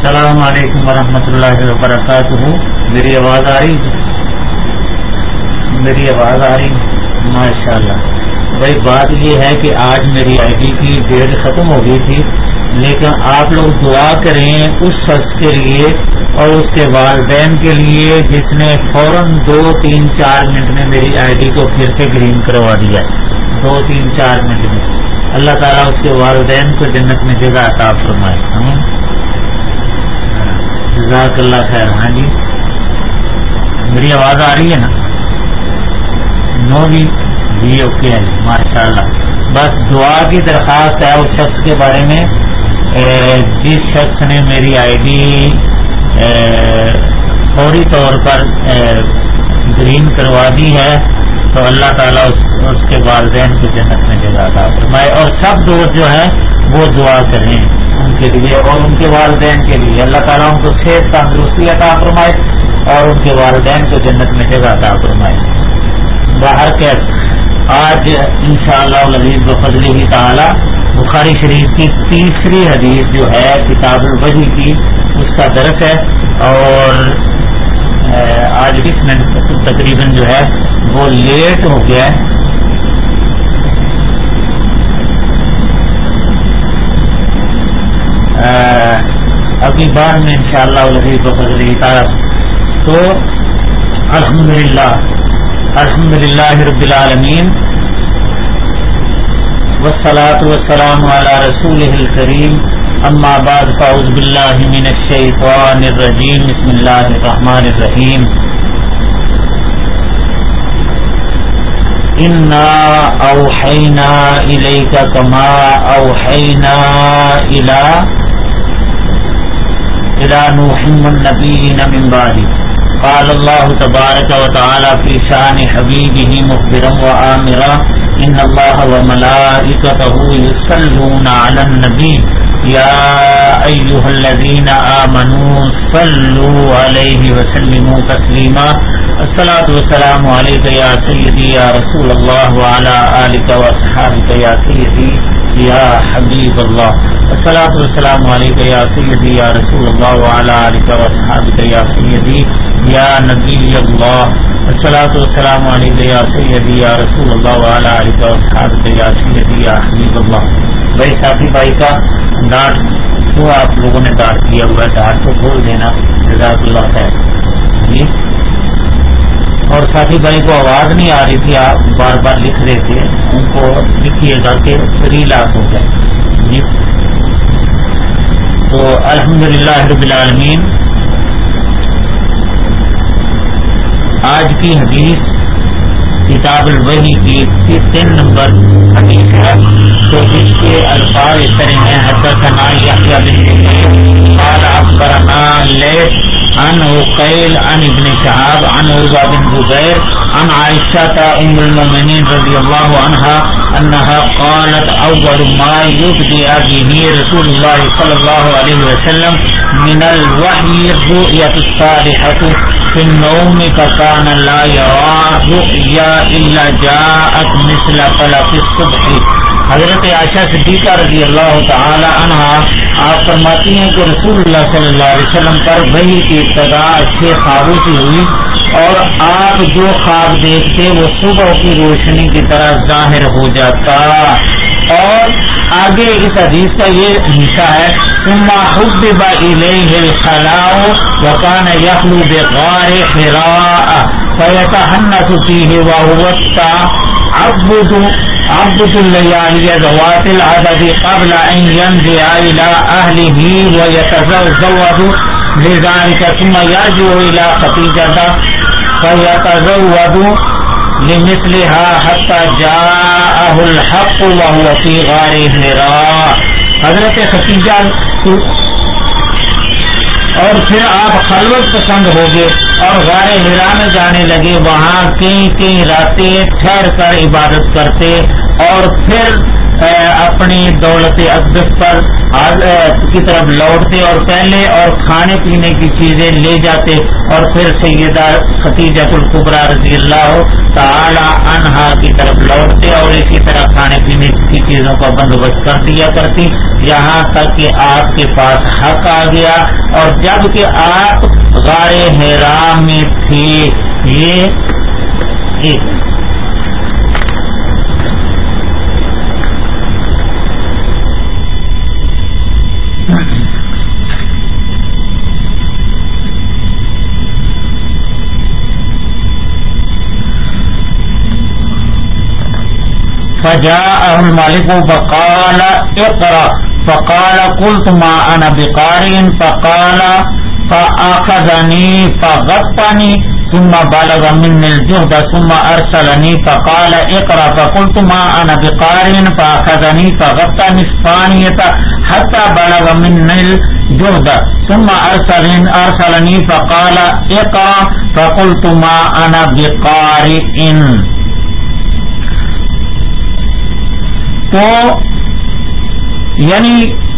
السلام علیکم ورحمۃ اللہ وبرکاتہ۔ میری آواز آ رہی؟ میری آواز آ رہی؟ ماشاء اللہ بھائی، بات یہ ہے کہ آج میری آئی ڈی کی ڈیٹ ختم ہو گئی تھی، لیکن آپ لوگ دعا کریں اس شخص کے لیے اور اس کے والدین کے لیے جس نے فوراً دو تین چار منٹ میں میری آئی ڈی کو پھر سے گرین کروا دیا۔ دو تین چار منٹ میں۔ اللہ تعالیٰ اس کے والدین کو جنت میں جگہ عطا فرمائے۔ جزاک اللہ خیر. ہاں جی؟ میری آواز آ رہی ہے نا؟ نو جی جی اوکے ہے؟ ماشاء اللہ بس دعا کی درخواست ہے اس شخص کے بارے میں. جس شخص نے میری آئی ڈی فوری طور پر گرین کروا دی ہے تو اللہ تعالیٰ اس کے والدین کو جنت میں جگہ عطا فرمائے اور سب دوست جو ہے وہ دعا کریں ان کے لیے اور ان کے والدین کے لیے۔ اللہ تعالیٰ ان کو صحت تندرستی عطا فرمائے اور ان کے والدین کو جنت میں جگہ عطا فرمائے۔ باہر کے آج ان شاء اللہ فضلی تعالیٰ بخاری شریف کی تیسری حدیث جو ہے کتاب الوحی کی، اس کا درس ہے اور آج بیس منٹ تقریباً جو ہے وہ لیٹ ہو گیا ہے۔ ابھی بعد میں ان شاء اللہ بفضل تو الحمد للہ الحمد للہ رب العالمین۔ والصلاة والسلام على رسوله الكريم اما بعد فاعوذ بالله من الشيطان الرجيم. بسم الله الرحمن الرحيم. انا اوحينا اليك كما اوحينا الى الى نوح والنبيين من بعده. قال الله تبارك وتعالى في شان حبيبه مخبرا وآمرا إن الله وملائكته يصلون على النبي. يا أيها الذين آمنوا صلوا عليه وسلموا تسليما. الصلاة والسلام عليك يا سيدي يا رسول الله وعلى آلك وصحابك يا سيدي يا حبيب الله. الصلاة والسلام عليك يا سيدي يا رسول الله وعلى آلك وصحابك يا سيدي یا نبی اللہ السلاۃ والسلام علیکم یا سیدی یا رسول اللہ وعلا علیہ وصحاب یا سیدی یا حبیب اللہ بھائی ساتھی، بھائی کا ڈانٹ کیوں آپ لوگوں نے ڈانٹ کیا ہوا ہے ڈانٹ تو بول دینا، جزاک اللہ خیر۔ جی۔ اور ساتھی، بھائی کو آواز نہیں آ رہی تھی، آپ بار بار لکھ رہے تھے۔ ان کو لکھیے گا کہ ریل آپ ہو جائے۔ جی۔ تو الحمد للہ رب العالمین آج کی حدیث کتاب الوحی کی تین نمبر حدیث ہے، تو اس کے الفاظ اس طرح ہیں حدثنا یحییٰ بن قال اخبرنا لیث عن عقیل عن ابن شهاب عن عروہ بن زبیر عن عائشة ام المؤمنین رضی اللہ عنہ انها قالت، اول ما يبدي به رسول الله صلی اللہ علیہ وسلم من الوحی الرؤية الصالحة في النوم فكان لا يرى رؤيا الا جاءت مثل فلق الصبح. حضرت عائشہ صدیقہ رضی اللہ تعالی عنہ آپ فرماتی ہیں کہ رسول اللہ صلی اللہ علیہ وسلم پر وہی کی ابتدا اچھے خوابوں سے ہوئی اور آپ جو خواب دیکھتے وہ صبح کی روشنی کی طرح ظاہر ہو جاتا۔ اور آگے اس حدیث کا یہ حصہ ہے، اما حب خلاؤ وکان یخلو بغار حراء فیتحنس فیہ وہوتا عبد عبد الليالي ذوات العدد قبل ان ينزع الى اهله ويتزوج لذلك ثم يرجع الى خطيجة فيتزوج لمثلها حتى جاءه الحق وهو في غار حراء حضرت خطیجہ اور پھر آپ خلوت پسند ہو گئے اور غار ہرا میں جانے لگے، وہاں کئی کئی راتیں ٹھہر کر عبادت کرتے اور پھر اپنی دولت اقدس پر کی طرف لوٹتے اور پہلے اور کھانے پینے کی چیزیں لے جاتے اور پھر سیدہ ختیجہ القبرا رضی اللہ تعالی انہا کی طرف لوٹتے اور اسی طرح کھانے پینے کی چیزوں کا بندوبست کر دیا کرتی۔ یہاں تک کہ آپ کے پاس حق آ گیا اور جبکہ آپ غار حیرام میں تھے یہ۔ فجاءه الملك فقال اقرأ. فقال قلت ما أنا بقارئ. فقال فأخذني فغطني. ثم بلغ مني الجهد ثم أرسلني. فقال اقرأ. فقلت ما أنا بقارئ. فأخذني فغطني الثانية حتى بلغ مني الجهد. ثم أرسلني, أرسلني. فقال اقرأ. فقلت ما أنا بقارئ. تو یعنی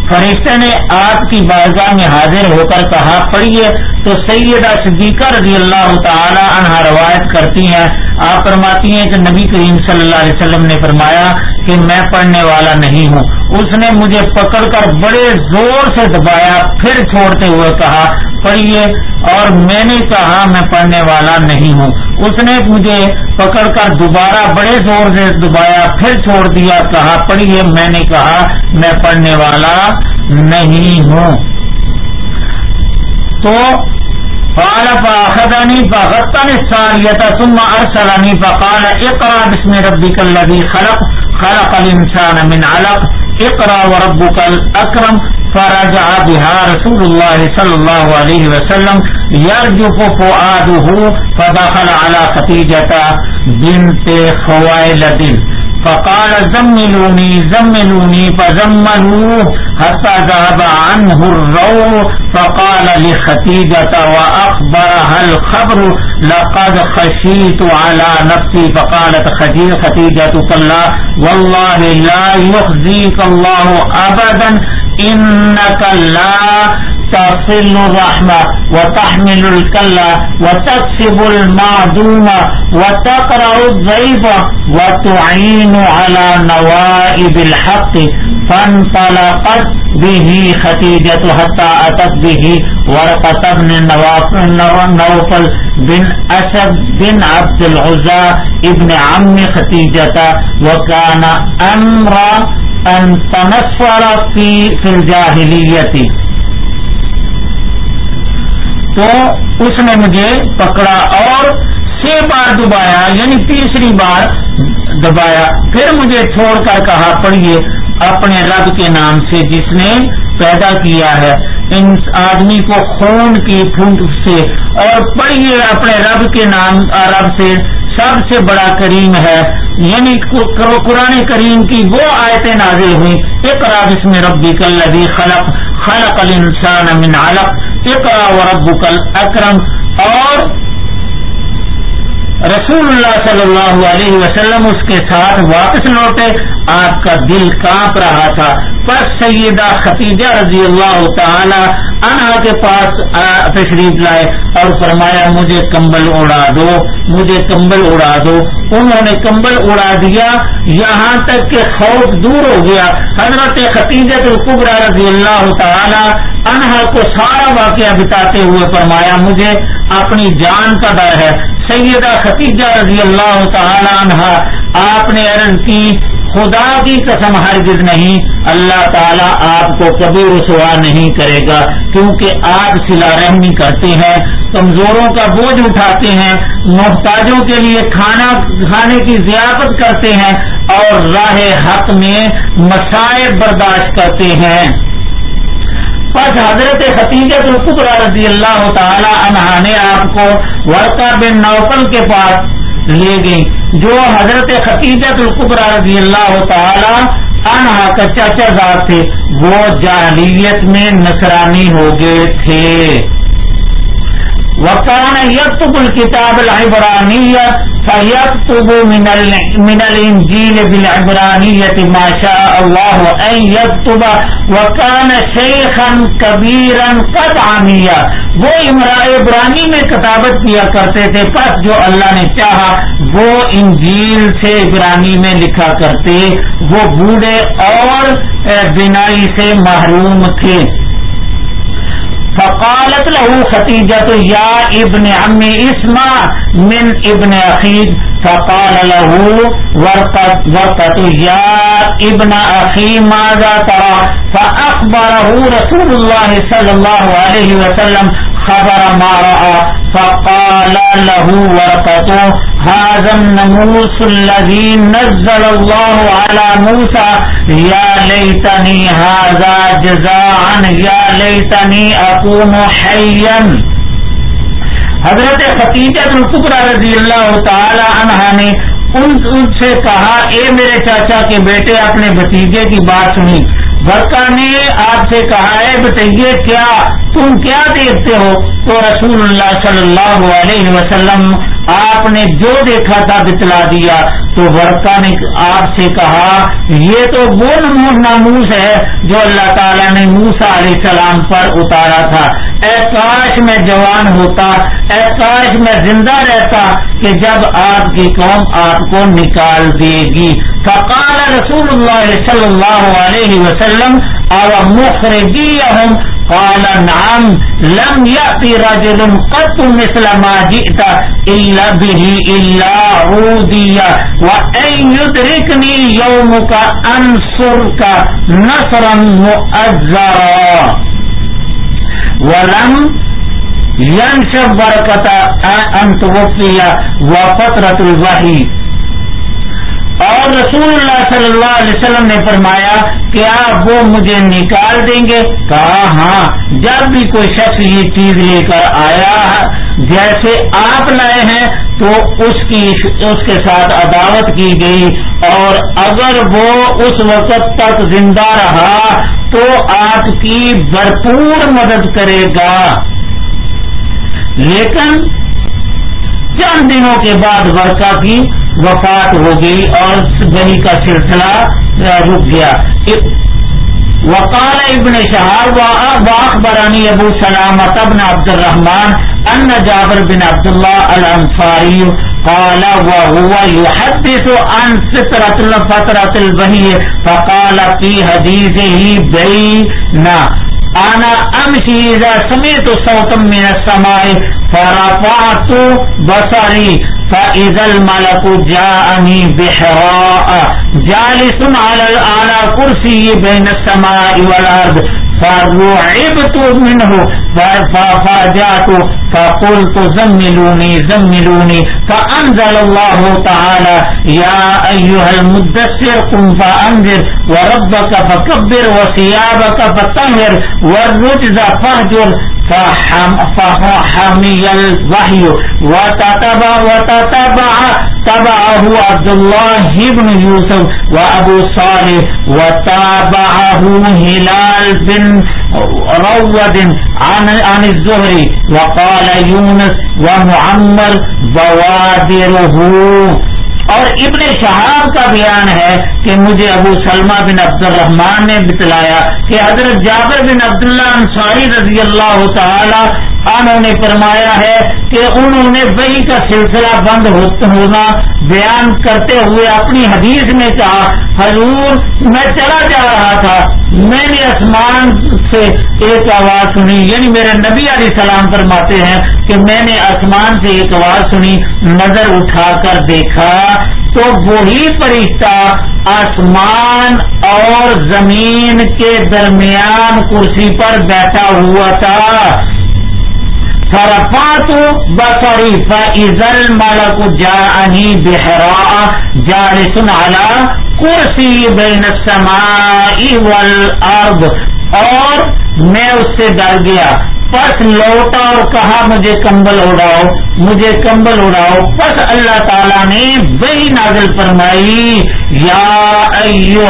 فرشتے نے آپ کی بارگاہ میں حاضر ہو کر کہا، پڑھیے، تو سیدہ صدیقہ رضی اللہ تعالی عنہ روایت کرتی ہیں آپ فرماتی ہیں کہ نبی کریم صلی اللہ علیہ وسلم نے فرمایا کہ میں پڑھنے والا نہیں ہوں۔ اس نے مجھے پکڑ کر بڑے زور سے دبایا، پھر چھوڑتے ہوئے کہا، پڑھیے۔ اور میں نے کہا، میں پڑھنے والا نہیں ہوں۔ اس نے مجھے پکڑ کر دوبارہ بڑے زور سے دبایا، پھر چھوڑ دیا، کہا، پڑھیے۔ میں نے کہا، میں پڑھنے والا نہیں ہوں۔ تو قال فاخذني فغطني الثانية ثم أرسلني فقال اقرأ باسم ربك الذي خلق خلق الإنسان من علق. اقرا وربك الاكرم فرجع بها رسول الله صلى الله عليه وسلم. يرجف فؤاده فدخل على خديجه بنت خويلد. فقال زملوني زملوني فزملوه حتى ذهب عنه الروع، فقال لختيجة وأخبرها الخبر، لقد خشيت على نفسي. فقالت ختيجة كلا والله لا يخزيك الله أبدا، إنك لا تصل الرحمة وتحمل الكلا وتكسب المعدوم وتقرأ الضيف وتعين على نوائب الحق فانطلقت به ختيجة حتى أتت به ورقة بن نوفل بن أسد بن عبد العزى ابن عم ختيجة وكان أمر أن تنصر في, في الجاهلية. تو اس نے مجھے پکڑا اور چھ بار دبایا یعنی تیسری بار دبایا۔ پھر مجھے چھوڑ کر کہا، پڑھیے، اپنے رب کے نام سے جس نے پیدا کیا ہے۔ ان آدمی کو خون کی پھونک سے۔ اور پڑھیے، اپنے رب کے نام، رب سے سب سے بڑا کریم ہے۔ یعنی قرآن کریم کی وہ آیتیں نازل ہوئی ایک رب اس میں ربی کل خلق۔ خلق الانسان من علق. اقرا وربک الاکرم اکرم اور رسول اللہ صلی اللہ علیہ وسلم اس کے ساتھ واپس لوٹے، آپ کا دل کانپ رہا تھا۔ پر سیدہ ختیجہ رضی اللہ تعالی عنہ کے پاس تشریف لائے اور فرمایا، مجھے کمبل اڑا دو، مجھے کمبل اڑا دو۔ انہوں نے کمبل اڑا دیا، یہاں تک کہ خوف دور ہو گیا۔ حضرت ختیجہ القبرا رضی اللہ تعالی عنہ کو سارا واقعہ بتاتے ہوئے فرمایا، مجھے اپنی جان کا ڈر ہے۔ سیدہ ختیجہ رضی اللہ تعالی عنہ آپ نے عرض کی، خدا کی قسم ہرگز نہیں، اللہ تعالیٰ آپ کو کبھی رسوا نہیں کرے گا، کیونکہ آپ سلا رحمی کرتے ہیں، کمزوروں کا بوجھ اٹھاتے ہیں، محتاجوں کے لیے کھانا، کھانے کی ضیافت کرتے ہیں اور راہ حق میں مسائل برداشت کرتے ہیں۔ بس حضرت حتیجت القبرا رضی اللہ تعالی عنہ نے آپ کو ورقہ بن نوکل کے پاس لے گئی جو حضرت حتیجت القبرا رضی اللہ تعالی انہا کا چچا دار تھے، وہ جاہلیت میں نصرانی ہو گئے تھے۔ وکان یکتب الکتاب العبرانی فیکتب من من الانجیل بالعبرانیت ما شاء اللہ ان یکتب وکان شیخا کبیرا قد عامیا وہ عبرانی میں کتابت کیا کرتے تھے، پس جو اللہ نے چاہا، وہ انجیل سے عبرانی میں لکھا کرتے۔ وہ بوڑھے اور بینائی سے محروم تھے۔ فقالت له تو یا ابن عمی اسما من ابن عقید فقال له ورقت یا ابن اخی ماذا ترى؟ فاخبره رسول الله صلی اللہ علیہ وسلم خبر ما رأى. فقال له ورقته هذا النموس الذي نزل الله على موسى. يا ليتني هذا جزاء. يا ليتني أكون حيا. حضرت ختیجہ القبرہ رضی اللہ تعالی عنہ نے ان سے کہا، اے میرے چاچا کے بیٹے اپنے بھتیجے کی بات سنی۔ برکا نے آپ سے کہا ہے، بتائیے کیا تم کیا دیکھتے ہو؟ تو رسول اللہ صلی اللہ علیہ وسلم، آپ نے جو دیکھا تھا بتلا دیا۔ تو برکا نے آپ سے کہا، یہ تو وہ ناموس ہے جو اللہ تعالیٰ نے موسا علیہ السلام پر اتارا تھا۔ اے کاش میں جوان ہوتا، اے کاش میں زندہ رہتا کہ جب آپ کی قوم آپ کو نکال دے گی۔ فقال رسول اللہ صلی اللہ علیہ وسلم او مخرجیہم؟ قال، نعم، لم یأتی رجل قط مثل ما جئتا الا به، الا عودیا وان یدرکنی یومک انصرک نصرا مؤذرا. ولم ينشب برکتا ان توفی وفترت الوحی۔ اور رسول اللہ صلی اللہ علیہ وسلم نے فرمایا کیا وہ مجھے نکال دیں گے؟ کہا ہاں۔ جب بھی کوئی شخص یہ چیز لے کر آیا جیسے آپ لائے ہیں، تو اس کی اس کے ساتھ عداوت کی گئی۔ اور اگر وہ اس وقت تک زندہ رہا، تو آپ کی بھرپور مدد کرے گا۔ لیکن چند دنوں کے بعد ورکا کی وفات ہو گئی اور وہی کا سلسلہ رک گیا۔ وقال ابن شہاب واخبرانی ابو سلامت ابن عبد الرحمن ان جابر بن عبد الله الانصاري قال وهو يحدث عن فترة فترة الوحي فقال في حديثه بينا انا امشی اذا سمعت صوتا من السماء فرفعت بصري فاذا الملك جاءني بحراء جالس على على كرسي بين السماء والارض فرعبت منه ففاجأت فقلت زملوني زملوني. فأنزل الله تعالى، يا أيها المدسر قم فأنذر وربك فكبر وثيابك فطهر والرجز فحمي الوحي. وتتبع وتتبع تبعه عبد الله بن يوسف وابو صالح وتابعه هلال بن روض عن عن الزهري. وقال يونس ومعمر، بوادره اور ابن شہاب کا بیان ہے کہ مجھے ابو سلمہ بن عبد الرحمان نے بتلایا کہ حضرت جابر بن عبداللہ انصاری رضی اللہ تعالی انہوں نے فرمایا ہے کہ انہوں نے وہی کا سلسلہ بند ہونا بیان کرتے ہوئے اپنی حدیث میں کہا، حضور، میں چلا جا رہا تھا، میں نے آسمان سے ایک آواز سنی یعنی میرے نبی علیہ السلام فرماتے ہیں کہ میں نے آسمان سے ایک آواز سنی، نظر اٹھا کر دیکھا، تو وہی فرشتہ آسمان اور زمین کے درمیان کرسی پر بیٹھا ہوا تھا۔ فرفات بصری فإذا الملك جاءني بحراء جالس على کرسی بین السماء والارض اور میں اس سے ڈر گیا۔ پس لوٹا اور کہا، مجھے کمبل اڑاؤ، مجھے کمبل اڑاؤ۔ پس اللہ تعالیٰ نے وہی نازل فرمائی، یا ایو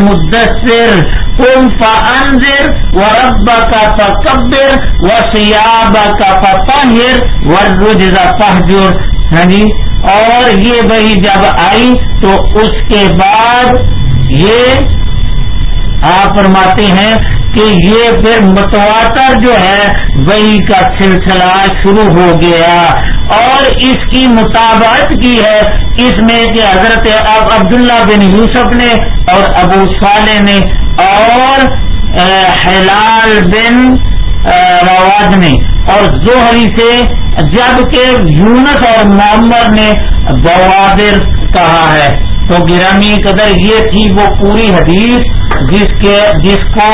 مدثر تم فانذر و رب کا فکبر و سیاب کا فطہر و فہجر ہاں جی اور یہ وہی جب آئی تو اس کے بعد یہ آپ فرماتے ہیں کہ یہ پھر متواتر جو ہے، وہی کا سلسلہ شروع ہو گیا۔ اور اس کی مطابقت کی ہے، اس میں کہ حضرت اب عبداللہ بن یوسف نے اور ابو صالح نے اور حلال بن رواج نے۔ اور زہری سے جبکہ یونس اور محمد نے بوادر کہا ہے۔ تو گرامی قدر یہ تھی وہ پوری حدیث جس کے جس کو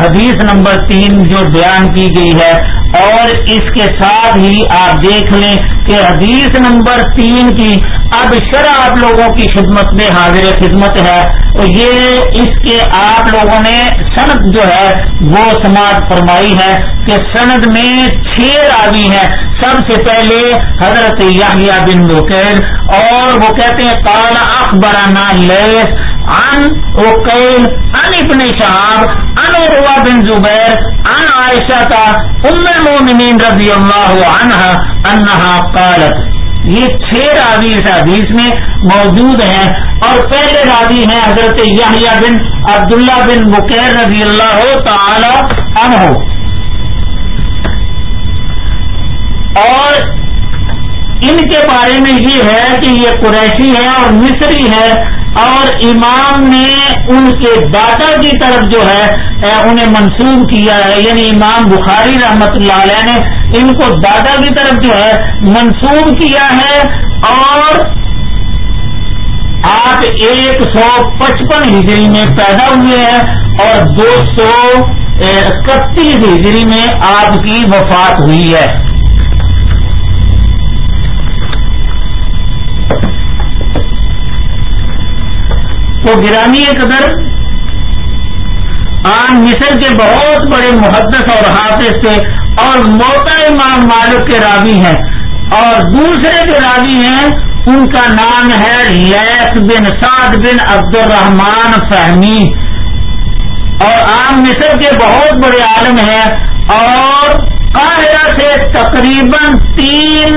حدیث نمبر تین جو بیان کی گئی ہے اور اس کے ساتھ ہی آپ دیکھ لیں کہ حدیث نمبر تین کی اب شرح آپ لوگوں کی خدمت میں حاضر خدمت ہے، تو یہ اس کے آپ لوگوں نے سند جو ہے وہ سماعت فرمائی ہے کہ سند میں چھ راوی ہیں۔ سب سے پہلے حضرت یاہیا بن بکیر اور وہ کہتے ہیں کالا اخبرانہ لیس ان اوکیل ان ابن شہاب ان عروہ بن زبیر ان عائشہ کا، ام المومنین رضی اللہ عنہ انہا قالت۔ یہ چھ راوی اس حدیث میں موجود ہیں اور پہلے راوی ہیں حضرت یحییٰ بن عبداللہ بن بکیر رضی اللہ تعالی عنہ۔ اور ان کے بارے میں یہ ہے کہ یہ قریشی ہے اور مصری ہے اور امام نے ان کے دادا کی طرف جو ہے انہیں منسوخ کیا ہے۔ یعنی امام بخاری رحمت اللہ علیہ نے ان کو دادا کی طرف جو ہے منسوخ کیا ہے۔ اور آپ ایک سو پچپن ہجری میں پیدا ہوئے ہیں اور دو سو اکتیس ہجری میں آپ کی وفات ہوئی ہے۔ تو گرامی قدر آن مصر کے بہت بڑے محدث اور حافظ تھے اور موتا امام مالک کے راوی ہیں اور دوسرے جو راوی ہیں، ان کا نام ہے لیس بن سعد بن عبد الرحمان فہمی۔ اور عام مصر کے بہت بڑے عالم ہیں اور قاہرہ سے تقریباً تین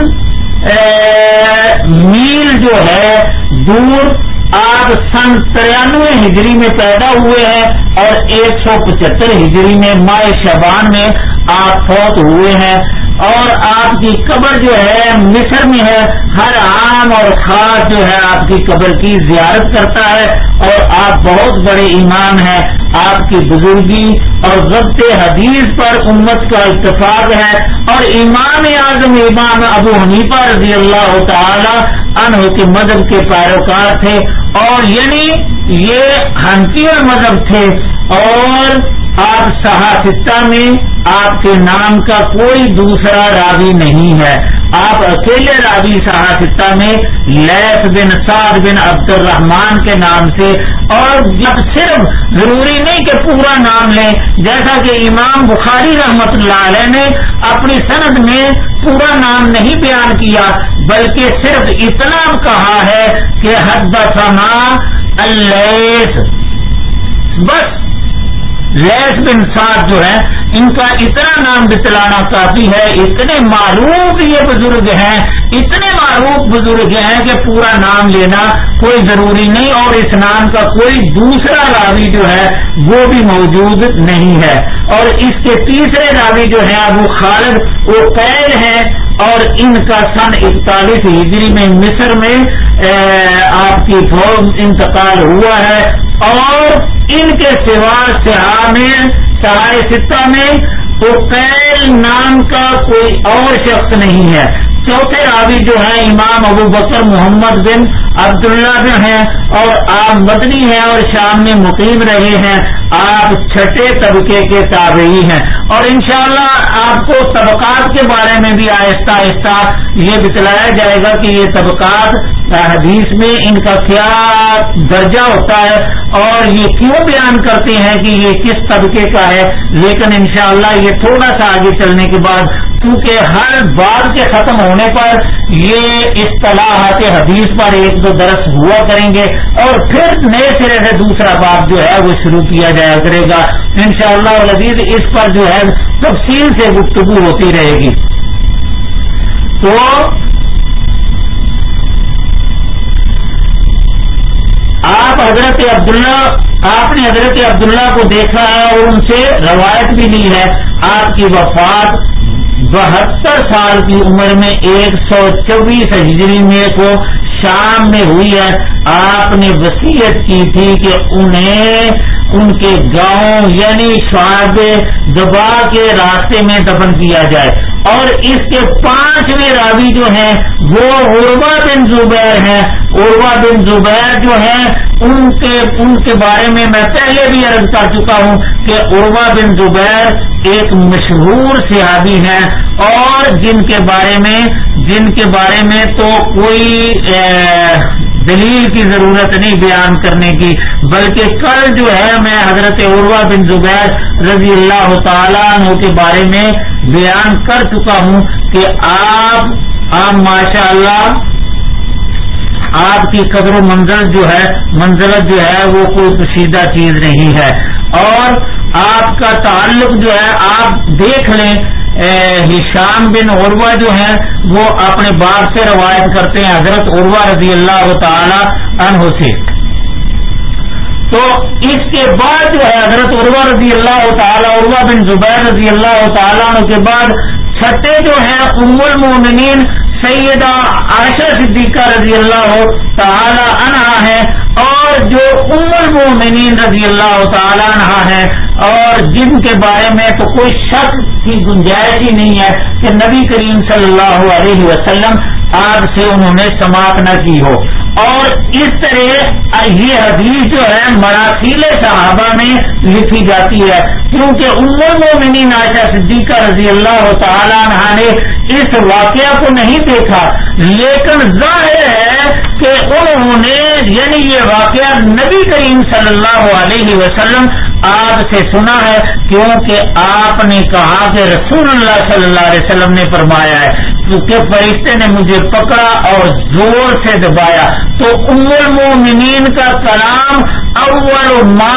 میل جو ہے، دور آپ سن ترانوے ہجری میں پیدا ہوئے ہیں اور ایک سو پچہتر ہجری میں ماہ شبان میں آپ فوت ہوئے ہیں۔ اور آپ کی قبر جو ہے، مصر میں ہے، ہر عام اور خاص جو ہے، آپ کی قبر کی زیارت کرتا ہے اور آپ بہت بڑے ایمان ہیں۔ آپ کی بزرگی اور ضبط حدیث پر امت کا اتفاق ہے۔ اور امام اعظم امام ابو حنیفہ رضی اللہ تعالی عنہ کے مذہب کے پیروکار تھے۔ اور یعنی یہ ہنسی مذہب تھے۔ اور آپ صحافتہ میں آپ کے نام کا کوئی دوسرا راوی نہیں ہے۔ آپ اکیلے راوی صحافتہ میں لیس بن سعد بن عبد الرحمان کے نام سے اور جب صرف ضروری نہیں کہ پورا نام لیں، جیسا کہ امام بخاری رحمت اللہ علیہ نے اپنی سند میں پورا نام نہیں بیان کیا، بلکہ صرف اتنا کہا ہے کہ حد فنا اللیس بس لیس بن سعد جو ہے ان کا اتنا نام بتلانا کافی ہے، اتنے معروف یہ بزرگ ہیں، اتنے معروف بزرگ ہیں کہ پورا نام لینا کوئی ضروری نہیں، اور اس نام کا کوئی دوسرا راوی جو ہے، وہ بھی موجود نہیں ہے۔ اور اس کے تیسرے راوی جو ہے ابو خالد، وہ قید ہیں اور ان کا سن اکتالیس ہجری میں مصر میں آپ کی فوج انتقال ہوا ہے اور ان کے سوا سہا میں سہائے ستہ میں تو قیل نام کا کوئی اور شخص نہیں ہے۔ چوتھے راوی جو ہیں، امام ابو بکر محمد بن عبداللہ جو ہیں اور آپ مدنی ہیں اور شام میں مقیم رہے ہیں، آپ چھٹے طبقے کے تابعی ہیں۔ اور انشاءاللہ آپ کو طبقات کے بارے میں بھی آہستہ آہستہ یہ بتلایا جائے گا کہ یہ طبقات حدیث میں ان کا کیا درجہ ہوتا ہے اور یہ کیوں بیان کرتے ہیں کہ یہ کس طبقے کا ہے۔ لیکن انشاءاللہ یہ تھوڑا سا آگے چلنے کے بعد، کیونکہ ہر بات کے ختم ہونے پر یہ اصطلاحات حدیث پر ایک دو درس ہوا کریں گے اور پھر نئے سرے سے دوسرا بات جو ہے وہ شروع کیا جایا کرے گا۔ انشاءاللہ شاء اللہ اس پر جو ہے تفصیل سے گفتگو ہوتی رہے گی۔ تو آپ حضرت عبداللہ آپ نے حضرت عبداللہ کو دیکھا ہے اور ان سے روایت بھی لی ہے۔ آپ کی وفات بہتر سال کی عمر میں ایک سو چوبیس ہجری میں کو شام میں ہوئی ہے، آپ نے وسیعت کی تھی کہ انہیں ان کے گاؤں یعنی شعب دبا کے راستے میں دفن کیا جائے۔ اور اس کے پانچویں راوی جو ہیں، وہ عروا بن زبیر ہیں۔ عروا بن زبیر جو ہیں، ان کے ان کے بارے میں میں پہلے بھی عرض کر چکا ہوں کہ عروا بن زبیر ایک مشہور سیابی ہیں اور جن کے بارے میں جن کے بارے میں تو کوئی دلیل کی ضرورت نہیں بیان کرنے کی، بلکہ کل جو ہے میں حضرت عروا بن زبیر رضی اللہ تعالیٰ عنہ کے بارے میں بیان کر چکا ہوں کہ آپ آپ ماشاء اللہ آپ کی قدر و منزل جو ہے، منزلت جو ہے وہ کوئی پسیدہ چیز نہیں ہے۔ اور آپ کا تعلق جو ہے، آپ دیکھ لیں ہشام بن عروا جو ہیں، وہ اپنے باپ سے روایت کرتے ہیں حضرت عروا رضی اللہ تعالی عنہ سے۔ تو اس کے بعد جو ہے، حضرت عروا رضی اللہ تعالیٰ عروا بن زبیر رضی اللہ تعالیٰ عنہ کے بعد چھٹے جو ہیں، ام المومنین سیدہ عائشہ صدیقہ رضی اللہ تعالی عنہ ہے اور جو ام المومنین رضی اللہ تعالی عنہ ہے اور جن کے بارے میں تو کوئی شک کی گنجائش ہی نہیں ہے کہ نبی کریم صلی اللہ علیہ وسلم آج سے انہوں نے سماعت نہ کی ہو۔ اور اس طرح یہ حدیث جو ہے مراخیل صحابہ میں لکھی جاتی ہے، کیونکہ ام المومنین عائشہ صدیقہ رضی اللہ تعالی عنہ نے اس واقعہ کو نہیں دیکھا، لیکن ظاہر ہے کہ انہوں نے یعنی یہ واقعہ نبی کریم صلی اللہ علیہ وسلم آپ سے سنا ہے کیونکہ آپ نے کہا کہ رسول اللہ صلی اللہ علیہ وسلم نے فرمایا ہے، کیونکہ فرشتے نے مجھے پکڑا اور زور سے دبایا۔ تو ام المومنین کا کلام اول ما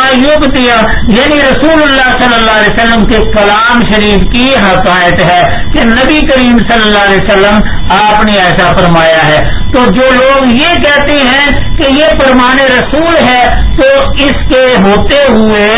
دیا یعنی رسول اللہ صلی اللہ علیہ وسلم کے کلام شریف کی حقائق ہے کہ نبی کریم صلی اللہ علیہ وسلم آپ نے ایسا فرمایا ہے۔ تو جو لوگ یہ کہتے ہیں کہ یہ فرمان رسول ہے، تو اس کے ہوتے ہوئے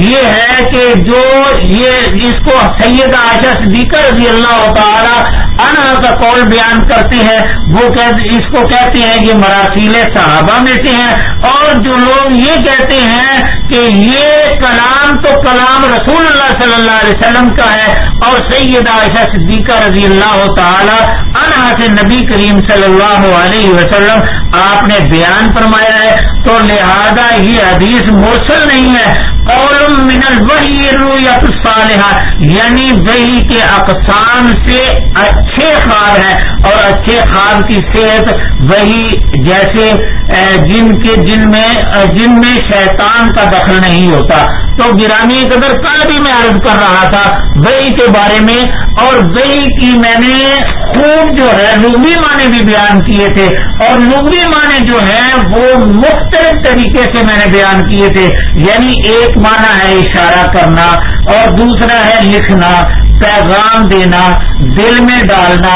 یہ ہے کہ جو یہ اس کو سید عائشہ صدیقہ رضی اللہ تعالی عنہ کا قول بیان کرتے ہیں، وہ اس کو کہتے ہیں یہ مراثیل صحابہ میں سے ہیں۔ اور جو لوگ یہ کہتے ہیں کہ یہ کلام تو کلام رسول اللہ صلی اللہ علیہ وسلم کا ہے، اور سید عائشہ صدیقہ رضی اللہ تعالی عنہ سے نبی کریم صلی اللہ علیہ وسلم آپ نے بیان فرمایا ہے تو لہذا یہ حدیث مرسل نہیں ہے۔ قول من الوحی رویت الصالحہ یعنی وہی کے اقسام سے اچھے خواب ہیں اور اچھے خواب کی صحت وہی جیسے جن کے جن میں جن میں شیطان کا دخل نہیں ہوتا۔ تو گرامی قدر کل بھی میں عرض کر رہا تھا وہی کے بارے میں، اور وہی کی میں نے خوب جو ہے، لغوی معنی بھی بیان کیے تھے۔ اور لغوی معنی جو ہے وہ مختلف طریقے سے میں نے بیان کیے تھے۔ یعنی ایک معنی ہے اشارہ کرنا اور دوسرا ہے لکھنا، پیغام دینا، دل میں ڈالنا،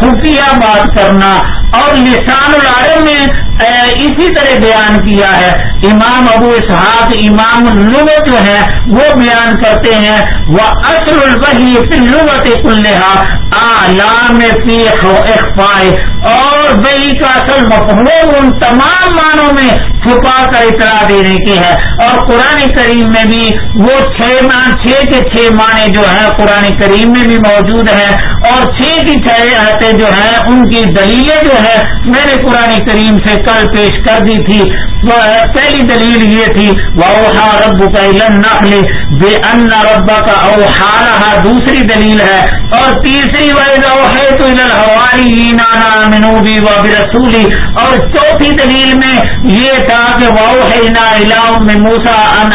خفیہ بات کرنا اور لسان العرب میں اسی طرح بیان کیا ہے۔ امام ابو اسحاق، امام لغت جو ہے وہ بیان کرتے ہیں وہ اصل الوحی فی لغت کلحا علام فی اخفائے اور وہی کا اصل مفہوم ان تمام معنوں میں چھپا کر اطلاع دینے کی ہے۔ اور قرآن کریم میں بھی وہ چھ مان چھ کے چھ معنی جو ہے قرآن کریم میں بھی موجود ہے۔ اور چھ کی چھ آتے جو ہیں، ان کی دلیلیں جو ہے میں نے قرآن کریم سے کل پیش کر دی تھی۔ پہلی دلیل یہ تھی وہ رب کا نخل بے ان ربا کا اوہا رہا دوسری دلیل ہے۔ اور تیسری ہے تو ہماری نانا منوبی و رسولی اور چوتھی دلیل میں یہ تھا کہ واؤ ہے نا میں موسا ان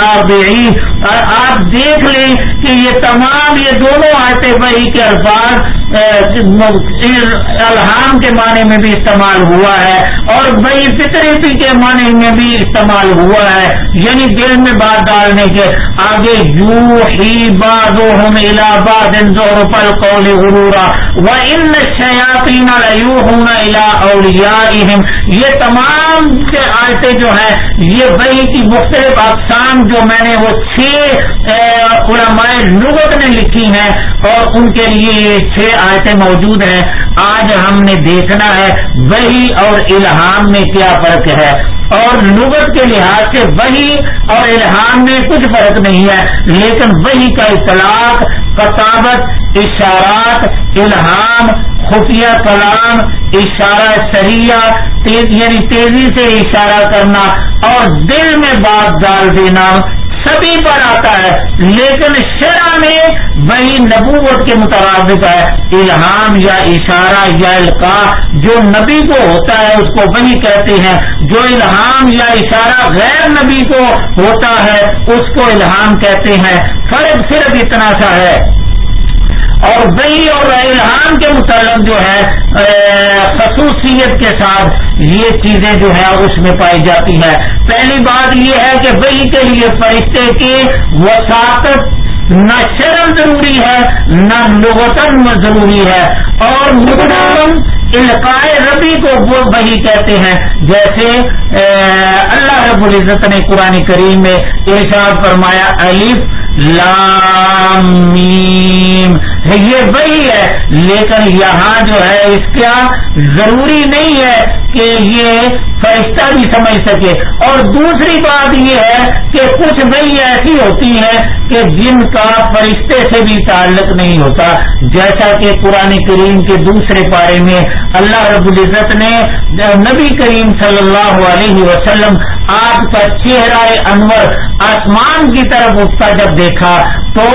آپ دیکھ لیں کہ یہ تمام یہ دونوں آتے بھائی کے الفاظ الحام کے معنی میں بھی استعمال ہوا ہے اور بھائی فطرتی کے معنی میں بھی استعمال ہوا ہے۔ یعنی دل میں بات ڈالنے کے آگے یو ہی باد زور پل قول غرورا۔ و ان شیاطین یو ہوں الا اولیا یہ تمام سے آیتیں جو ہیں، یہ وہی کی مختلف اقسام جو میں نے وہ چھ علماء لغت نے لکھی ہیں اور ان کے لیے یہ چھ آیتیں موجود ہیں۔ آج ہم نے دیکھنا ہے وہی اور الہام میں کیا فرق ہے۔ اور لغت کے لحاظ سے وہی اور الہام میں کچھ فرق نہیں ہے، لیکن وہی کا اطلاق کتابت اشارات، الہام، خفیہ کلام، اشارہ سریہ تیز یعنی تیزی سے اشارہ کرنا اور دل میں بات ڈال دینا۔ سبھی پر آتا ہے، لیکن شرع میں وہی نبوت کے مطابق ہے، الہام یا اشارہ یا القاع، جو نبی کو ہوتا ہے اس کو وہی کہتے ہیں۔ جو الہام یا اشارہ غیر نبی کو ہوتا ہے، اس کو الہام کہتے ہیں۔ فرق صرف اتنا سا ہے۔ اور وہی اور الہام کے متعلق جو ہے خصوصیت کے ساتھ یہ چیزیں جو ہے اس میں پائی جاتی ہیں۔ پہلی بات یہ ہے کہ وہی کے لیے فرشتے کی وساطت نہ شرم ضروری ہے، نہ لغتن ضروری ہے۔ اور مدرم القاع ربی کو وہ وہی کہتے ہیں جیسے اللہ رب العزت نے قرآن کریم میں ارشاد فرمایا، الف لام یہ وہی ہے، لیکن یہاں جو ہے، اس کا ضروری نہیں ہے کہ یہ فرشتہ بھی سمجھ سکے۔ اور دوسری بات یہ ہے کہ کچھ وہی ایسی ہوتی ہیں کہ جن کا فرشتے سے بھی تعلق نہیں ہوتا، جیسا کہ قرآن کریم کے دوسرے پارے میں اللہ رب العزت نے نبی کریم صلی اللہ علیہ وسلم آپ کا چہرہ انور آسمان کی طرف اٹھتا جب دیکھا تو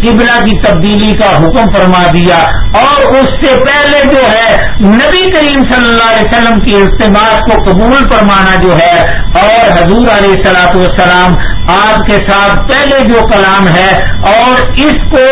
قبلہ کی تبدیلی کا حکم فرما دیا اور اس سے پہلے جو ہے نبی کریم صلی اللہ علیہ وسلم کی اجتماع کو قبول فرمانا جو ہے اور حضور علیہ سلاۃ والسلام آپ کے ساتھ پہلے جو کلام ہے اور اس کو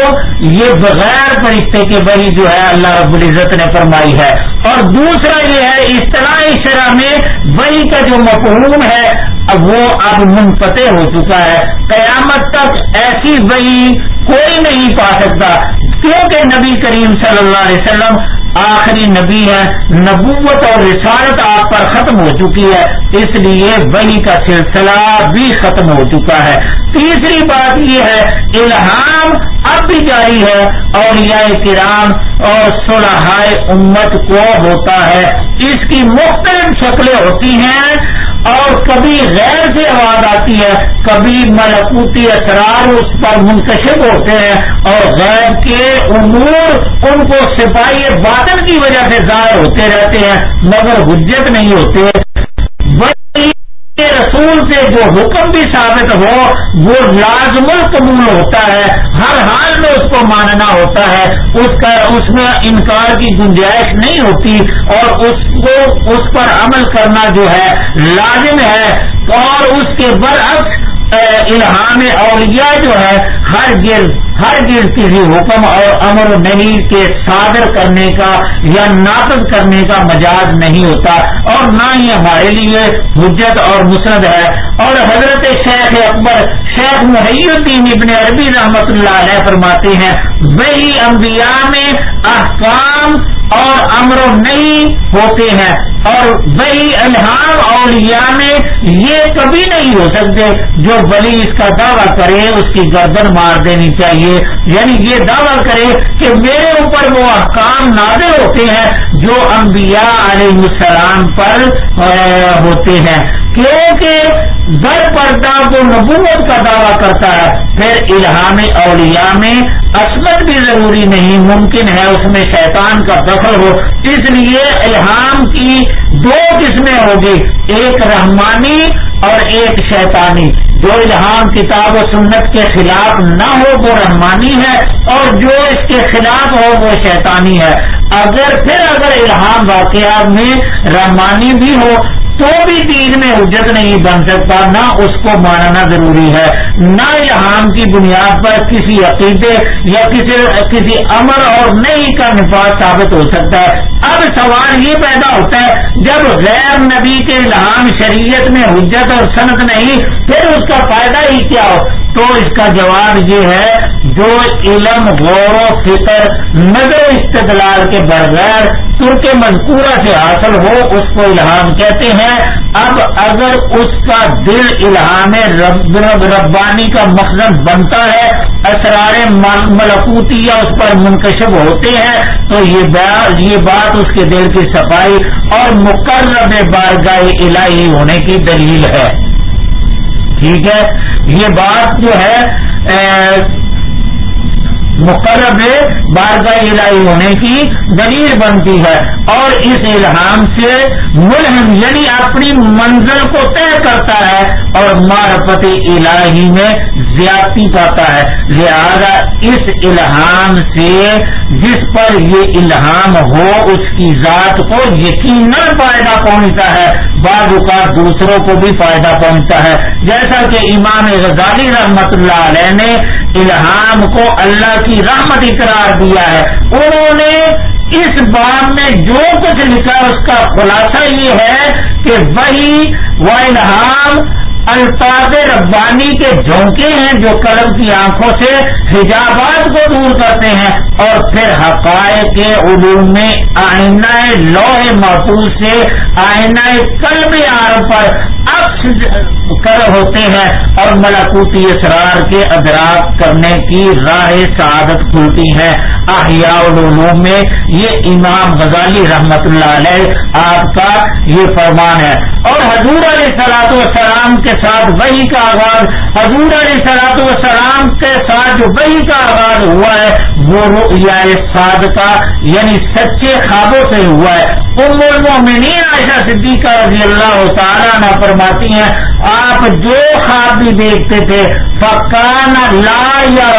یہ بغیر فرشتے کے وہی جو ہے اللہ رب العزت نے فرمائی ہے اور دوسرا یہ ہے اصطلاحی شرح میں وہی کا جو مفہوم ہے اب وہ اب منفتح ہو چکا ہے۔ قیامت تک ایسی وہی کوئی نہیں پا سکتا۔ کیونکہ نبی کریم صلی اللہ علیہ وسلم آخری نبی ہے نبوت اور رسالت آپ پر ختم ہو چکی ہے۔ اس لیے وہی کا سلسلہ بھی ختم ہو چکا ہے۔ تیسری بات یہ ہے، الہام اب بھی جاری ہے۔ اور یہ کرام اور صلاحائے امت کو ہوتا ہے۔ اس کی مختلف شکلیں ہوتی ہیں۔ اور کبھی غیر سے آواز آتی ہے، کبھی ملکوتی اثرار اس پر منتشب ہوتے ہیں اور غیر کے امور ان کو سپاہی باطن کی وجہ سے ظاہر ہوتے رہتے ہیں، مگر حجت نہیں ہوتے۔ رسول سے جو حکم بھی ثابت ہو، وہ لازم قبول ہوتا ہے، ہر حال میں اس کو ماننا ہوتا ہے، اس کا، اس میں انکار کی گنجائش نہیں ہوتی اور اس کو، اس پر عمل کرنا جو ہے لازم ہے اور اس کے برعکس الہام اولیاء جو ہے، ہر گرد ہر گرد کسی حکم اور امر و نہیں کے صادر کرنے کا یا نافذ کرنے کا مجاز نہیں ہوتا اور نہ ہی ہمارے لیے حجت اور مسند ہے۔ اور حضرت شیخ اکبر، شیخ محی الدین ابن عربی رحمت اللہ علیہ فرماتے ہیں، وہی انبیاء میں احکام اور امر و نہیں ہوتے ہیں۔ اور وہی الحام اولیاء میں یہ کبھی نہیں ہو سکتے جو بلی اس کا دعویٰ کرے، اس کی گردن مار دینی چاہیے۔ یعنی یہ دعویٰ کرے کہ میرے اوپر وہ احکام نازل ہوتے ہیں جو انبیاء علیہ السلام پر ہوتے ہیں۔ کیونکہ در پردہ کو نبوت کا دعویٰ کرتا ہے۔ پھر الہام اولیاء میں عصمت بھی ضروری نہیں، ممکن ہے اس میں شیطان کا دخل ہو۔ اس لیے الہام کی دو قسمیں ہوگی ایک رحمانی اور ایک شیطانی۔ جو الہام، کتاب و سنت کے خلاف نہ ہو وہ رحمانی ہے اور جو اس کے خلاف ہو وہ شیطانی ہے۔ اگر پھر اگر الہام واقعات میں رحمانی بھی ہو تو بھی دین میں حجت نہیں بن سکتا، نہ اس کو ماننا ضروری ہے، نہ الہام کی بنیاد پر کسی عقیدے یا کسی کسی امر اور نہیں کا نفاذ ثابت ہو سکتا ہے۔ اب سوال یہ پیدا ہوتا ہے، جب غیر نبی کے الہام شریعت میں حجت اور صنعت نہیں، پھر اس کا فائدہ ہی کیا ہو؟ تو اس کا جواب یہ ہے جو علم، غور و فکر، نظر استدلال کے بغیر ترک مذکورہ سے حاصل ہو، اس کو الہام کہتے ہیں۔ اب اگر اس کا دل الہام رب ربانی کا مقصد بنتا ہے، اسرار ملکوتی یا اس پر منکشب ہوتے ہیں، تو یہ بات اس کے دل کی صفائی اور مقرر بارگاہ الہی ہونے کی دلیل ہے۔ ٹھیک ہے؟ یہ بات جو ہے مقرب بارگاہ الہی ہونے کی دلیل بنتی ہے۔ اور اس الہام سے ملہم یعنی اپنی منزل کو طے کرتا ہے اور معرفت الہی میں زیادتی پاتا ہے۔ لہذا اس الہام سے جس پر یہ الہام ہو، اس کی ذات کو یقیناً فائدہ پہنچتا ہے، بعض اوقات دوسروں کو بھی فائدہ پہنچتا ہے۔ جیسا کہ امام غزالی رحمت اللہ علیہ نے الہام کو اللہ کی رحمت اقرار دیا ہے۔ انہوں نے اس بات میں جو کچھ لکھا، اس کا خلاصہ یہ ہے کہ وہی، وہ الہام الفاظ ربانی کے جھونکے ہیں جو قلم کی آنکھوں سے حجابات کو دور کرتے ہیں اور پھر حقائق کے علوم میں آئینہ لوہ محفوظ سے آئینہ قلب عرب پر کر ہوتے ہیں اور ملاکوتی اسرار کے ادراک کرنے کی راہ سعادت کھلتی ہے احیاء العلوم میں یہ امام غزالی رحمت اللہ علیہ آپ کا یہ فرمان ہے۔ اور حضور علیہ سلاط والسلام کے ساتھ وہی کا آغاز، حضور علیہ سلاط والسلام کے ساتھ جو وہی کا آغاز ہوا ہے۔ وہ رؤیا صادقہ یعنی سچے خوابوں سے ہوا ہے۔ ام المؤمنین عائشہ صدیقہ رضی اللہ تعالیٰ نہ فرماتی ہیں، آپ جو خواب بھی دیکھتے تھے فکان لا یا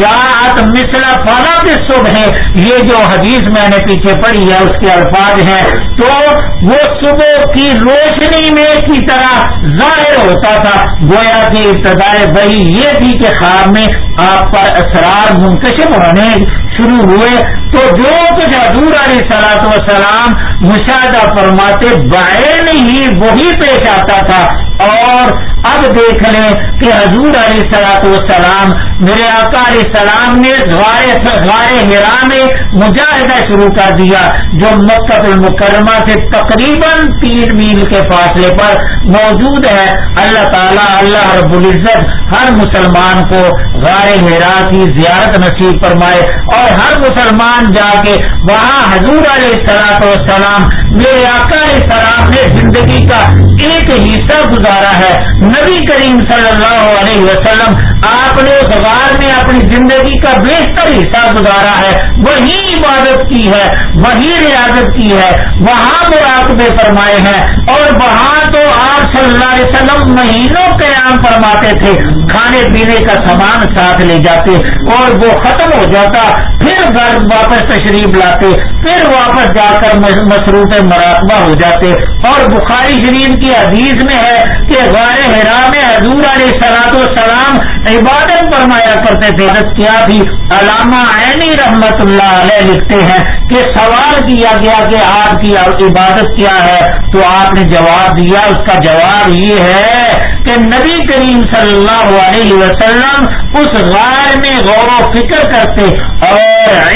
جات مسلا فلا صبح یہ جو حدیث میں نے پیچھے پڑھی ہے، اس کے الفاظ ہیں۔ تو وہ صبح کی روشنی میں کی طرح ظاہر ہوتا تھا۔ گویا کی ابتدائے وہی یہ تھی کہ خواب میں آپ پر اسرار منکشم ہونے شروع ہوئے تو جو کچھ حضور علیہ سلاط وسلام مشاہدہ فرماتے باہر ہی وہی پیش آتا تھا اور اب دیکھ لیں کہ حضور علیہ سلاط والسلام میرے آقا علیہ السلام نے غار ہرا میں مجاہدہ شروع کر دیا جو مکت المکرمہ سے تقریباً تین میل کے فاصلے پر موجود ہے۔ اللہ تعالیٰ، اللہ رب العزت ہر مسلمان کو غار ہرا کی زیارت نصیب فرمائے اور ہر مسلمان جا کے وہاں حضور علیہ السلاط والسلام، میرے آقا علیہ السلام نے زندگی کا ایک حصہ گزارا ہے۔ نبی کریم صلی اللہ علیہ وسلم آپ نے اس غار میں اپنی زندگی کا بیشتر حصہ گزارا ہے۔ وہی عبادت کی ہے، وہی ریاضت کی ہے۔ وہاں مراقبے فرمائے ہیں۔ اور وہاں تو آپ صلی اللہ علیہ وسلم مہینوں قیام فرماتے تھے۔ کھانے پینے کا سامان ساتھ لے جاتے اور وہ ختم ہو جاتا، پھر گھر واپس تشریف لاتے، پھر واپس جا کر مصروف مراقبہ ہو جاتے۔ اور بخاری شریف کی حدیث میں ہے کہ غار حرا میں حضور علیہ سلاط السلام عبادت فرمایا کرتے تھے کیا بھی علامہ عینی رحمت اللہ علیہ لکھتے ہیں کہ سوال کیا گیا کہ آپ کی عبادت کیا ہے؟ تو آپ نے جواب دیا، اس کا جواب یہ ہے کہ نبی کریم صلی اللہ علیہ وسلم اس غار میں غور و فکر کرتے اور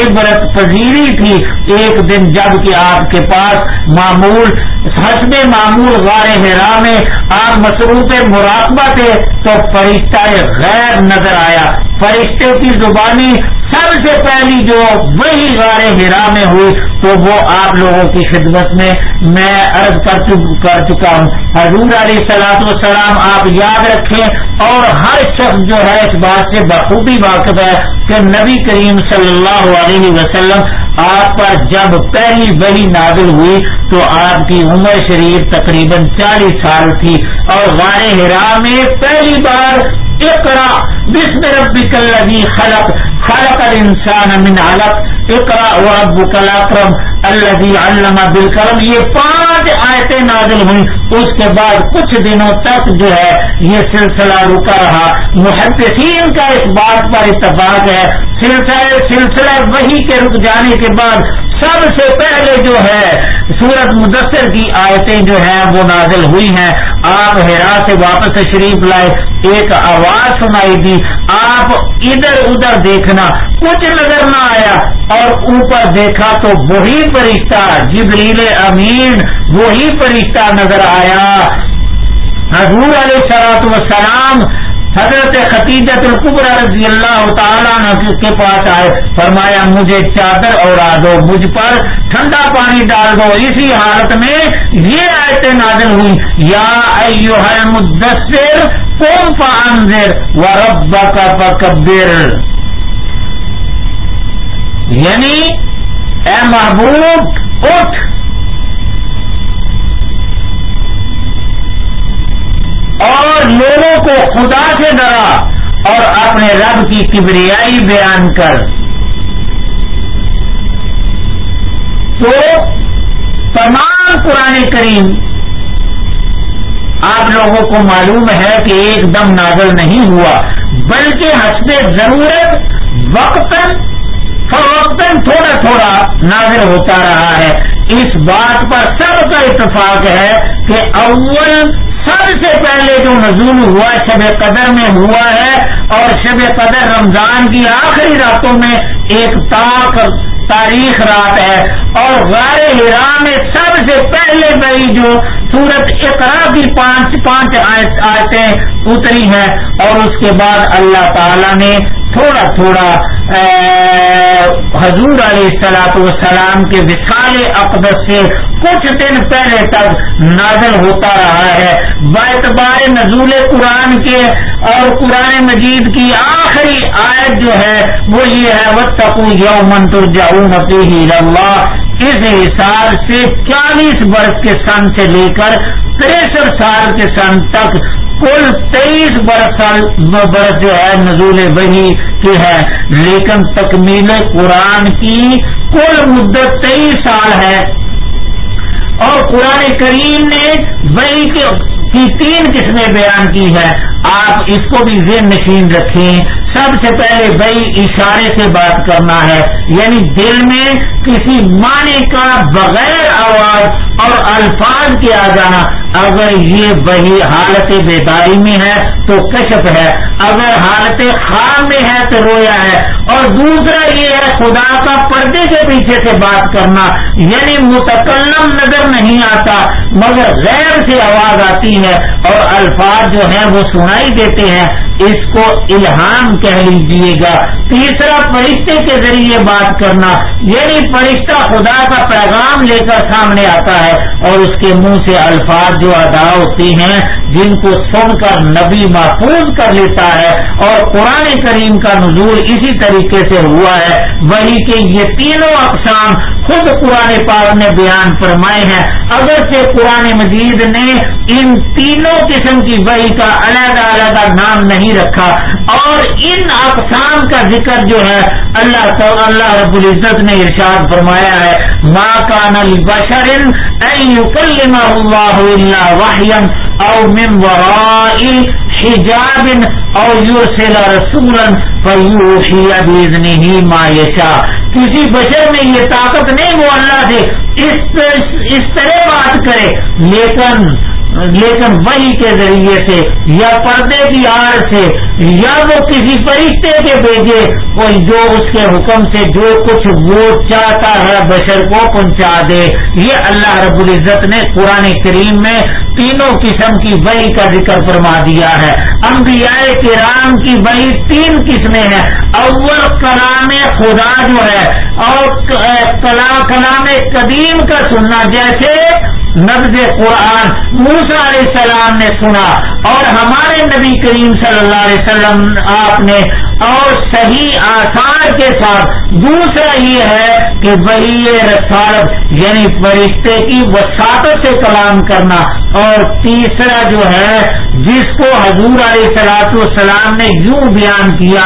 عبرت پذیری تھی۔ ایک دن جبکہ آپ کے پاس معمول حسب معمول غار ہرا میں آپ مصروف مراقبہ تھے تو فرشتہ غیر نظر آیا۔ فرشتے کی زبانی سب سے پہلی جو وہی غار ہرا میں ہوئی تو وہ آپ لوگوں کی خدمت میں میں عرض کر چکا ہوں۔ حضور علیہ سلاط وسلام آپ یاد رکھیں اور ہر شخص جو ہے اس بات سے بخوبی واقف ہے کہ نبی کریم صلی اللہ علیہ وسلم آپ پر جب پہلی بڑی نازل ہوئی تو آپ کی عمر شریف تقریباً چالیس سال تھی اور غار ہرا میں پہلی بار اقرا بسم ربک الذی خلق خلق الانسان من علق، اقرا وربک الاکرم الذی علم بالکرم۔ یہ پانچ آیتیں نازل ہوئی اس کے بعد کچھ دنوں تک جو ہے یہ سلسلہ رکا رہا۔ محدثین کا اس بات پر اتفاق ہے۔ سلسلہ سلسلہ وہی کے رک جانے کے بعد سب سے پہلے جو ہے سورت مدثر کی آیتیں جو ہیں وہ نازل ہوئی ہیں۔ آپ ہرا سے واپس تشریف لائے، ایک آواز سنائی دی، آپ ادھر ادھر دیکھنا، کچھ نظر نہ آیا اور اوپر دیکھا تو وہی فرشتہ، جبریل امین، وہی فرشتہ نظر آیا۔ حضور علیہ سلاۃ وسلام حضرت خطیجت القبر رضی اللہ تعالیٰ کے پاس آئے۔ فرمایا، مجھے چادر اور دو مجھ پر ٹھنڈا پانی ڈال دو۔ اسی حالت میں یہ آیتیں نازل ہوئی۔ یا ایوہ المدثر قوم فانذر وربک فکبر۔ یعنی اے محبوب، اٹھ۔ اور لوگوں کو خدا سے ڈرا اور اپنے رب کی کبریائی بیان کر۔ تو تمام قرآن کریم آپ لوگوں کو معلوم ہے کہ ایک دم نازل نہیں ہوا، بلکہ حسب ضرورت وقتاً، فوقتاً تھوڑا تھوڑا نازل ہوتا رہا ہے۔ اس بات پر سب کا اتفاق ہے کہ اول سب سے پہلے جو نزول ہوا شب قدر میں ہوا ہے اور شب قدر رمضان کی آخری راتوں میں ایک تاک تاریخ رات ہے۔ اور غار ہرا میں سب سے پہلے گئی جو سورت اقرا کی پانچ پانچ آیتیں اتری ہیں اور اس کے بعد اللہ تعالی نے تھوڑا تھوڑا حضور علیہ السلاط والسلام کے وشال اقدس سے کچھ دن پہلے تک نازل ہوتا رہا ہے۔ اعتبار نزول قرآن کے اور قرآن مجید کی آخری آیت جو ہے وہ یہ ہے وہ تقو یومن تو اللہ اس حساب سے چالیس برس کے سن سے لے کر تریسٹھ سال کے سن تک کل تیئیس برس برس جو ہے نزول وحی کی ہے۔ لیکن تکمیل قرآن کی کل مدت تیئیس سال ہے۔ اور قرآن کریم نے وہی کی تین قسمیں بیان کی ہے آپ اس کو بھی ذہن نشین رکھیں۔ سب سے پہلے بھائی اشارے سے بات کرنا ہے۔ یعنی دل میں کسی معنی کا بغیر آواز اور الفاظ کے آ جانا۔ اگر یہ وہی حالت بیداری میں ہے تو کشپ ہے۔ اگر حالت خام میں ہے تو رویا ہے۔ اور دوسرا یہ ہے خدا کا پردے کے پیچھے سے بات کرنا یعنی متکلم نظر نہیں آتا، مگر غیر سے آواز آتی ہے اور الفاظ جو ہیں وہ سنائی دیتے ہیں۔ اس کو الہام کہہ لیجیے گا۔ تیسرا، فرشتے کے ذریعے بات کرنا یعنی فرشتہ خدا کا پیغام لے کر سامنے آتا ہے اور اس کے منہ سے الفاظ جو ادا ہوتی ہیں، جن کو سن کر نبی محفوظ کر لیتا ہے۔ اور قرآن کریم کا نزول اسی طریقے سے ہوا ہے۔ وہی کہ یہ تینوں اقسام خود قرآن پاک نے بیان فرمائے ہیں۔ اگرچہ قرآن مجید نے ان تینوں قسم کی وہی کا علیحدہ علیحدہ نام نہیں رکھا، اور ان اقسام کا ذکر جو ہے، اللہ اللہ رب العزت نے ارشاد فرمایا ہے۔ ماں کا نل اللہ او من وراء حجاب او یرسل رسولا فیوحی باذنہ ما یشاء کسی بشر میں یہ طاقت نہیں وہ اللہ سے اس اس طرح بات کرے، لیکن لیکن وہی کے ذریعے سے یا پردے کی آڑ سے یا وہ کسی فرشتے کے بھیجے جو اس کے حکم سے جو کچھ وہ چاہتا ہے بشر کو پہنچا دے۔ یہ اللہ رب العزت نے قرآن کریم میں تینوں قسم کی وہی کا ذکر فرما دیا ہے۔ انبیاء کرام کی وہی تین قسمیں ہیں۔ اول کلام خدا جو ہے اور کلام قدیم کا سننا، جیسے نبز قرآن موسا علیہ السلام نے سنا اور ہمارے نبی کریم صلی اللہ علیہ وسلم آپ نے اور صحیح آثار کے ساتھ دوسرا یہ ہے کہ وہی رسالت یعنی فرشتے کی وساطت سے کلام کرنا اور تیسرا جو ہے جس کو حضور علیہ سلاط والسلام نے یوں بیان کیا،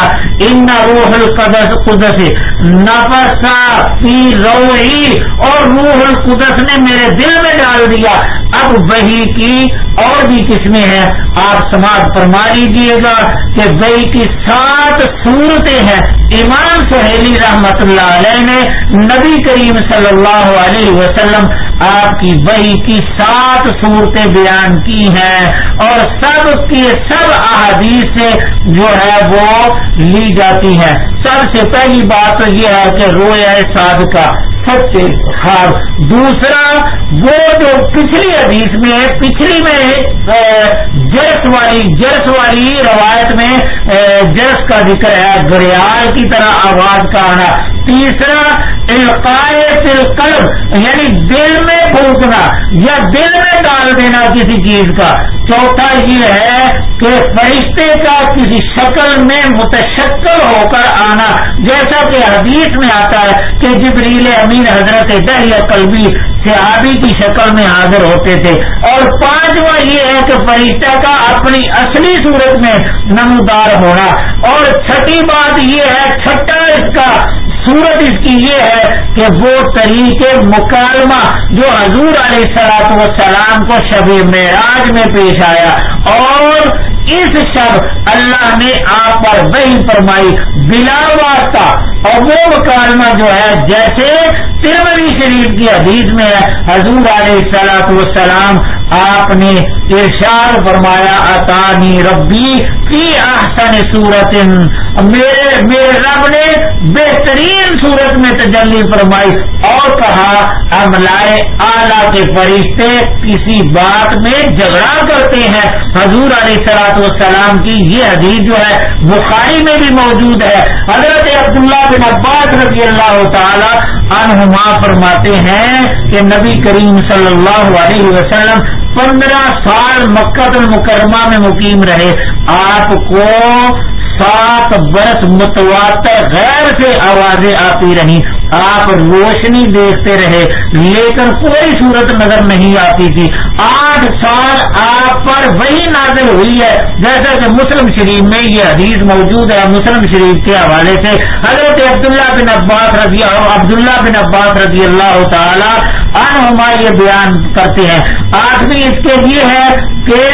ان روح القدس قدس، نفسا پی روحی اور روح القدس نے میرے دل میں ڈال دیا۔ اب وہی کی اور بھی قسمیں ہیں۔ آپ سماج فرما لیجیے گا کہ وہی کی سات صورتیں ہیں۔ امام سہیلی رحمت اللہ علیہ نے نبی کریم صلی اللہ علیہ وسلم آپ کی وہی کی سات صورتیں بیان کی ہیں۔ اور سب کی سب احادیث سے جو ہے وہ لی جاتی ہیں۔ سب سے پہلی بات تو یہ ہے کہ رویا صادقہ۔ سب سے خاص۔ دوسرا، وہ جو پچھلی حدیث میں ہے پچھلی میں جرس والی جرس والی روایت میں جرس کا ذکر ہے، گریال کی طرح آواز کا آنا۔ تیسرا القاع قلب یعنی دل میں پھونکنا یا دل میں ڈال دینا کسی چیز کا۔ چوتھا یہ ہے کہ فرشتے کا کسی شکل میں متشکل ہو کر آنا۔ جیسا کہ حدیث میں آتا ہے کہ جبریل امین حضرت دہیا قلبی صحابی کی شکل میں حاضر ہوتے تھے۔ اور پانچواں یہ ہے کہ فرشتہ کا اپنی اصلی صورت میں نمودار ہونا۔ اور چھٹی بات یہ ہے، چھٹا اس کا صورت اس کی یہ ہے کہ وہ طریقے مکالمہ جو حضور علیہ سلاط وسلام کو شب معراج میں پیش آیا اور اس شب اللہ نے آپ پر وہی فرمائی بلا واسطہ اور وہ مکالمہ جو ہے، جیسے ترمری شریف کی حدیث میں ہے، حضور علیہ سلاط وسلام آپ نے ارشاد فرمایا اطانی ربی کی آسن صورت میرے میرے رب نے بہترین صورت میں تجلی فرمائی اور کہا، ہم لائے آلہ کے فرشتے کسی بات میں جھگڑا کرتے ہیں۔ حضور علیہ سلاط والسلام کی یہ حدیث جو ہے، بخاری میں بھی موجود ہے۔ حضرت عبداللہ بن عباس رضی اللہ تعالی عنہما فرماتے ہیں کہ نبی کریم صلی اللہ علیہ وسلم پندرہ سال مکہ المکرمہ میں مقیم رہے۔ آپ کو سات برس متواتر غیر سے آوازیں آتی رہی آپ روشنی دیکھتے رہے، لیکن کوئی صورت نظر نہیں آتی تھی۔ آٹھ سال آپ پر وہی نازل ہوئی ہے، جیسا کہ مسلم شریف میں یہ حدیث موجود ہے۔ مسلم شریف کے حوالے سے حضرت عبداللہ بن عباس رضی عبداللہ بن عباس رضی اللہ تعالی عنہما یہ بیان کرتے ہیں۔ آخری اس کے لیے ہے کہ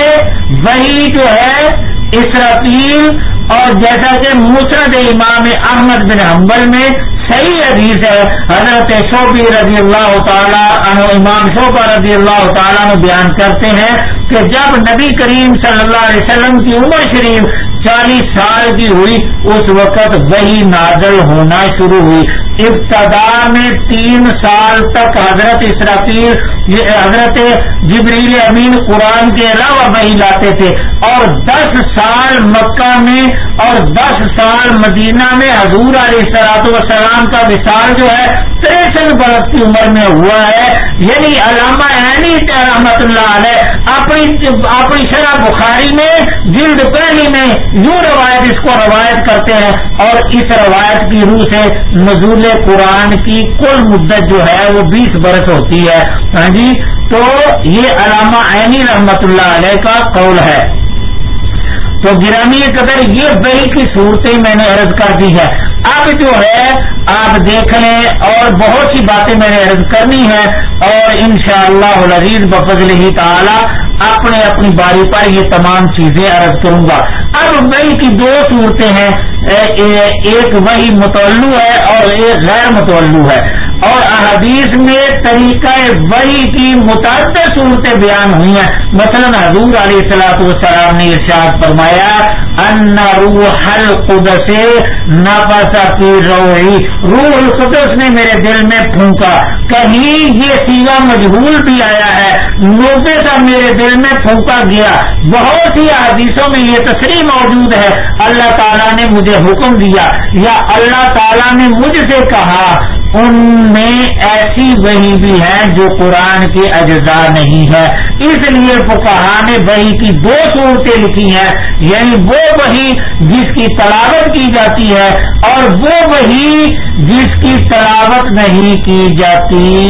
وہی جو ہے اسرافیل اور جیسا کہ مسرد امام احمد بن حنبل میں صحیح حدیث ہے۔ حضرت شوبی رضی اللہ تعالیٰ عنہ، امام شوبہ رضی اللہ تعالیٰ نے بیان کرتے ہیں کہ جب نبی کریم صلی اللہ علیہ وسلم کی عمر شریف چالیس سال کی ہوئی، اس وقت وہی نازل ہونا شروع ہوئی۔ ابتدا میں تین سال تک حضرت اسرافیل حضرت جبریل امین قرآن کے علاوہ وہی لاتے تھے۔ اور دس سال مکہ میں اور دس سال مدینہ میں حضور علیہ سلاط وسلام کا مثال جو ہے تریسٹھ برس کی عمر میں ہوا ہے۔ یعنی علامہ عینی رحمت اللہ علیہ اپنی اپنی شرح بخاری میں، جلد پہلی میں یوں روایت اس کو روایت کرتے ہیں۔ اور اس روایت کی روح سے نزول قرآن کی کل مدت جو ہے وہ بیس برس ہوتی ہے۔ ہاں جی تو یہ علامہ عینی رحمت اللہ علیہ کا قول ہے۔ تو گرامی قدر یہ وہی کی صورتیں میں نے عرض کر دی ہے اب جو ہے، آپ دیکھ لیں اور بہت سی باتیں میں نے عرض کرنی ہے اور ان شاء اللہ عزیز بفضل ہی تعالی اپنے اپنی باری پر یہ تمام چیزیں عرض کروں گا۔ اب وہی کی دو صورتیں ہیں۔ ایک وہی متولو ہے اور ایک غیر متولو ہے۔ اور احادیث میں طریقہ وہی کی متعدد صورتیں بیان ہوئی ہیں۔ مثلا حضور علیہ السلاط والسلام نے ارشاد فرمایا، ان روح القدس نفس کی روحی. روح القدس نے میرے دل میں پھونکا۔ کہیں یہ سیوا مجبور بھی آیا ہے؟ نوبے کا میرے دل میں پھونکا گیا۔ بہت ہی حدیثوں میں یہ تصریح موجود ہے۔ اللہ تعالیٰ نے مجھے حکم دیا، یا اللہ تعالیٰ نے مجھ سے کہا ان میں ایسی وہی بھی ہے جو قرآن کے اجزاء نہیں ہے۔ اس لیے فکہ نے وہی کی دو صورتیں لکھی ہیں۔ یعنی وہ وہی جس کی تلاوت کی جاتی ہے اور وہ وہی جس کی تلاوت نہیں کی جاتی۔